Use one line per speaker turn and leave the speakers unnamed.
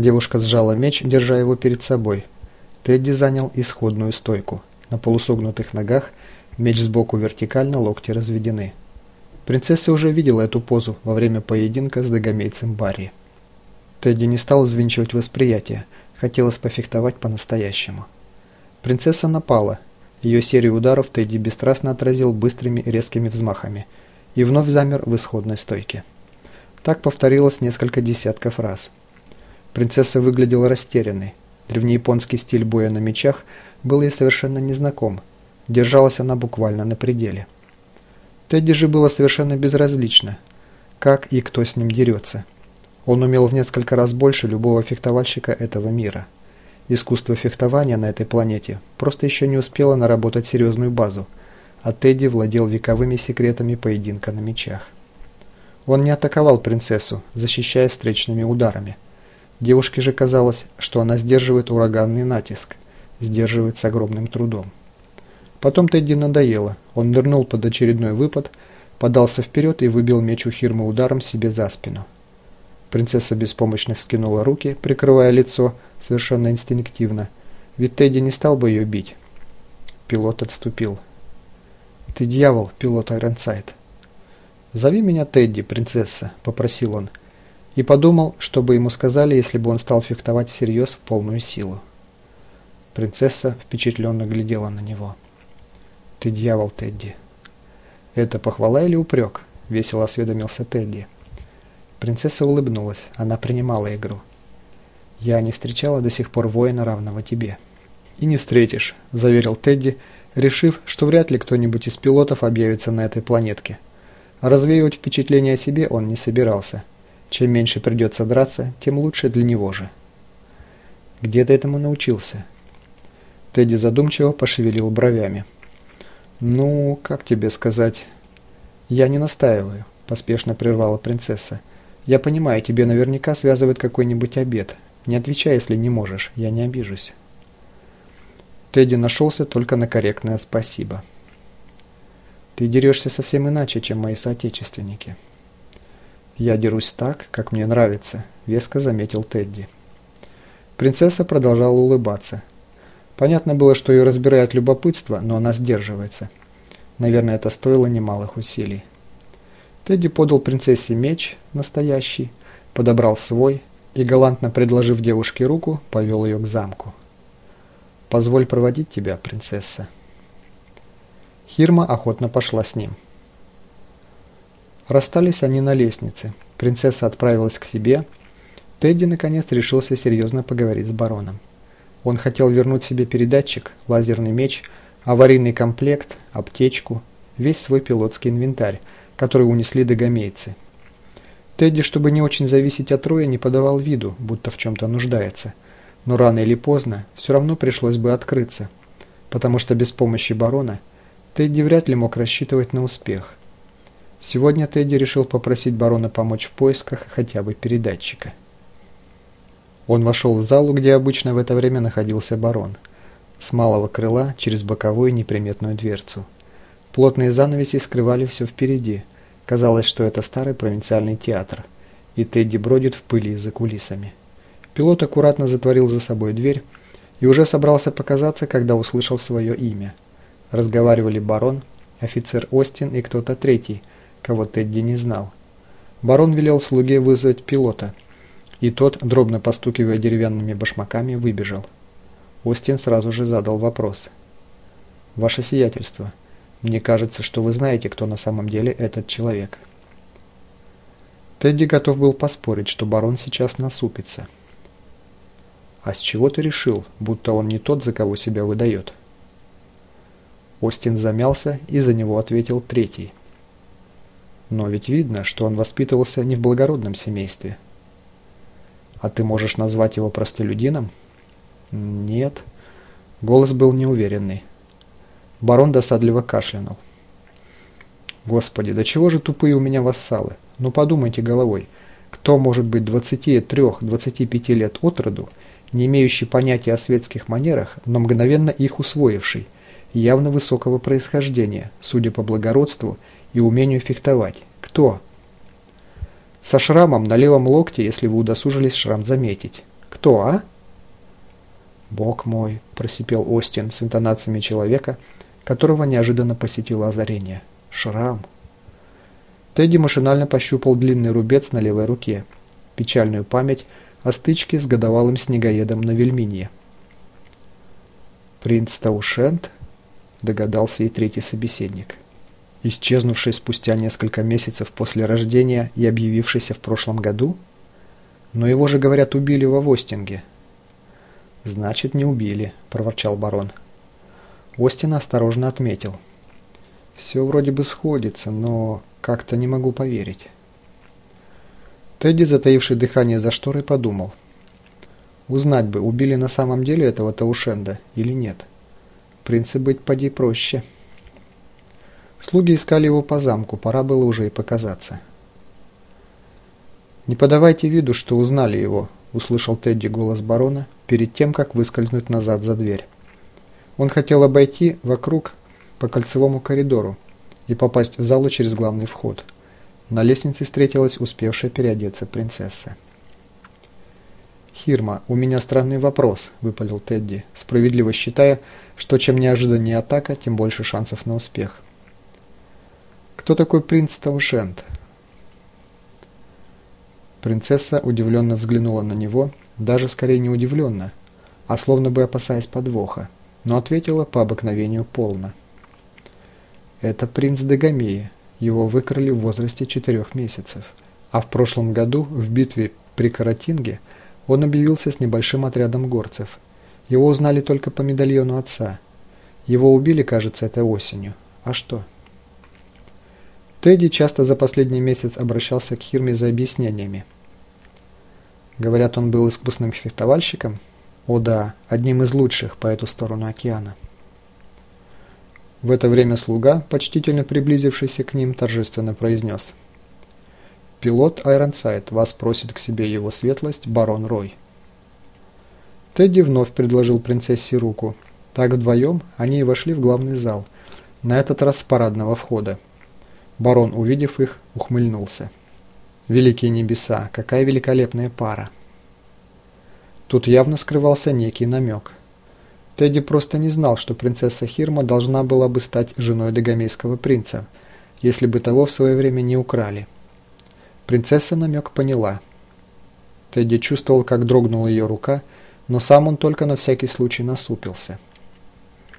Девушка сжала меч, держа его перед собой. Тедди занял исходную стойку. На полусогнутых ногах меч сбоку вертикально, локти разведены. Принцесса уже видела эту позу во время поединка с догомейцем Барри. Тедди не стал взвинчивать восприятие, хотелось пофехтовать по-настоящему. Принцесса напала. Ее серию ударов Тедди бесстрастно отразил быстрыми резкими взмахами и вновь замер в исходной стойке. Так повторилось несколько десятков раз. Принцесса выглядела растерянной. Древнеяпонский стиль боя на мечах был ей совершенно незнаком. Держалась она буквально на пределе. Тедди же было совершенно безразлично, как и кто с ним дерется. Он умел в несколько раз больше любого фехтовальщика этого мира. Искусство фехтования на этой планете просто еще не успело наработать серьезную базу, а Тедди владел вековыми секретами поединка на мечах. Он не атаковал принцессу, защищая встречными ударами. Девушке же казалось, что она сдерживает ураганный натиск, сдерживает с огромным трудом. Потом Тедди надоело, он нырнул под очередной выпад, подался вперед и выбил меч у Хирмы ударом себе за спину. Принцесса беспомощно вскинула руки, прикрывая лицо, совершенно инстинктивно, ведь Тедди не стал бы ее бить. Пилот отступил. «Ты дьявол, пилот Айронсайд». «Зови меня Тедди, принцесса», — попросил он, и подумал, что бы ему сказали, если бы он стал фехтовать всерьез в полную силу. Принцесса впечатленно глядела на него. «Ты дьявол, Тедди». «Это похвала или упрек?» — весело осведомился Тедди. Принцесса улыбнулась. Она принимала игру. «Я не встречала до сих пор воина, равного тебе». «И не встретишь», – заверил Тедди, решив, что вряд ли кто-нибудь из пилотов объявится на этой планетке. Развеивать впечатление о себе он не собирался. Чем меньше придется драться, тем лучше для него же. «Где ты этому научился?» Тедди задумчиво пошевелил бровями. «Ну, как тебе сказать?» «Я не настаиваю», – поспешно прервала принцесса. Я понимаю, тебе наверняка связывает какой-нибудь обед. Не отвечай, если не можешь, я не обижусь. Тедди нашелся только на корректное спасибо. Ты дерешься совсем иначе, чем мои соотечественники. Я дерусь так, как мне нравится, веско заметил Тедди. Принцесса продолжала улыбаться. Понятно было, что ее разбирает любопытство, но она сдерживается. Наверное, это стоило немалых усилий. Тедди подал принцессе меч, настоящий, подобрал свой и, галантно предложив девушке руку, повел ее к замку. «Позволь проводить тебя, принцесса». Хирма охотно пошла с ним. Расстались они на лестнице. Принцесса отправилась к себе. Тедди, наконец, решился серьезно поговорить с бароном. Он хотел вернуть себе передатчик, лазерный меч, аварийный комплект, аптечку, весь свой пилотский инвентарь, который унесли догомейцы. Тедди, чтобы не очень зависеть от Роя, не подавал виду, будто в чем-то нуждается. Но рано или поздно все равно пришлось бы открыться, потому что без помощи барона Тедди вряд ли мог рассчитывать на успех. Сегодня Тедди решил попросить барона помочь в поисках хотя бы передатчика. Он вошел в залу, где обычно в это время находился барон. С малого крыла через боковую неприметную дверцу. Плотные занавеси скрывали все впереди. Казалось, что это старый провинциальный театр, и Тедди бродит в пыли за кулисами. Пилот аккуратно затворил за собой дверь и уже собрался показаться, когда услышал свое имя. Разговаривали барон, офицер Остин и кто-то третий, кого Тедди не знал. Барон велел слуге вызвать пилота, и тот, дробно постукивая деревянными башмаками, выбежал. Остин сразу же задал вопрос. «Ваше сиятельство, мне кажется, что вы знаете, кто на самом деле этот человек. Тедди готов был поспорить, что барон сейчас насупится. А с чего ты решил, будто он не тот, за кого себя выдает? Остин замялся, и за него ответил третий. Но ведь видно, что он воспитывался не в благородном семействе. А ты можешь назвать его простолюдином? Нет. Голос был неуверенный. Барон досадливо кашлянул. «Господи, да чего же тупые у меня вассалы? Ну подумайте головой, кто может быть 23-25 лет от роду, не имеющий понятия о светских манерах, но мгновенно их усвоивший, явно высокого происхождения, судя по благородству и умению фехтовать? Кто?» «Со шрамом на левом локте, если вы удосужились шрам заметить. Кто, а?» «Бог мой!» – просипел Остин с интонациями человека, которого неожиданно посетило озарение. «Шрам!» Тедди машинально пощупал длинный рубец на левой руке, печальную память о стычке с годовалым снегоедом на Вельминье. «Принц Таушент?» – догадался и третий собеседник. Исчезнувший спустя несколько месяцев после рождения и объявившийся в прошлом году? Но его же, говорят, убили во Востинге. «Значит, не убили», – проворчал барон. Остин осторожно отметил. «Все вроде бы сходится, но как-то не могу поверить». Тедди, затаивший дыхание за шторой, подумал. Узнать бы, убили на самом деле этого Таушенда или нет. Принцы быть поди проще. Слуги искали его по замку, пора было уже и показаться. «Не подавайте виду, что узнали его», – услышал Тедди голос барона перед тем, как выскользнуть назад за дверь. Он хотел обойти вокруг по кольцевому коридору и попасть в залу через главный вход. На лестнице встретилась успевшая переодеться принцесса. «Хирма, у меня странный вопрос», – выпалил Тедди, справедливо считая, что чем неожиданнее атака, тем больше шансов на успех. «Кто такой принц Таушент?» Принцесса удивленно взглянула на него, даже скорее не удивленно, а словно бы опасаясь подвоха, но ответила по обыкновению полно. «Это принц Дагомея. Его выкрали в возрасте четырех месяцев. А в прошлом году в битве при Каратинге он объявился с небольшим отрядом горцев. Его узнали только по медальону отца. Его убили, кажется, этой осенью. А что?» Тедди часто за последний месяц обращался к Хирме за объяснениями. Говорят, он был искусным фехтовальщиком? О да, одним из лучших по эту сторону океана. В это время слуга, почтительно приблизившийся к ним, торжественно произнес. «Пилот Айронсайд вас просит к себе его светлость, барон Рой». Тедди вновь предложил принцессе руку. Так вдвоем они и вошли в главный зал, на этот раз с парадного входа. Барон, увидев их, ухмыльнулся. Великие небеса, какая великолепная пара. Тут явно скрывался некий намек. Тедди просто не знал, что принцесса Хирма должна была бы стать женой дагомейского принца, если бы того в свое время не украли. Принцесса намек поняла. Тедди чувствовал, как дрогнула ее рука, но сам он только на всякий случай насупился.